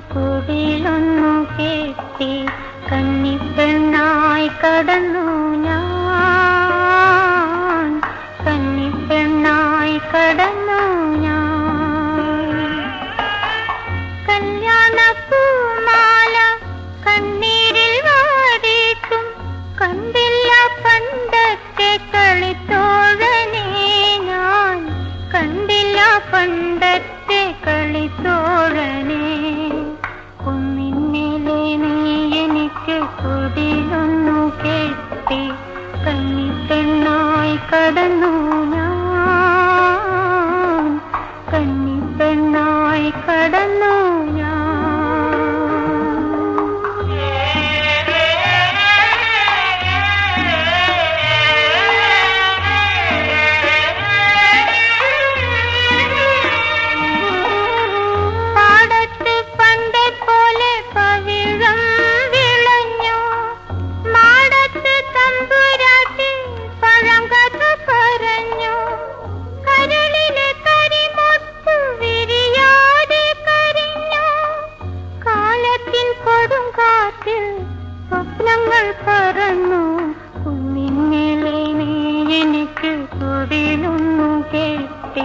കുടിലൊന്നു കെട്ടി കന്നിപ്പെണ്ണായി കടന്നു ഞാൻ. കന്നിപ്പെണ്ണായി കട കുവിലൊന്നു കേട്ടേ